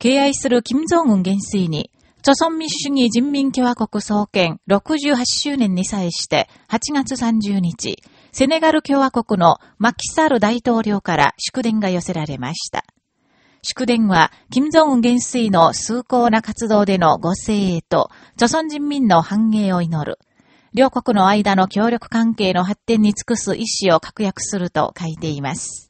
敬愛する金正恩元帥に、朝鮮民主主義人民共和国創建68周年に際して8月30日、セネガル共和国のマキサール大統領から祝電が寄せられました。祝電は、金正恩元帥の崇高な活動でのご声鋭と、著鮮人民の繁栄を祈る。両国の間の協力関係の発展に尽くす意思を確約すると書いています。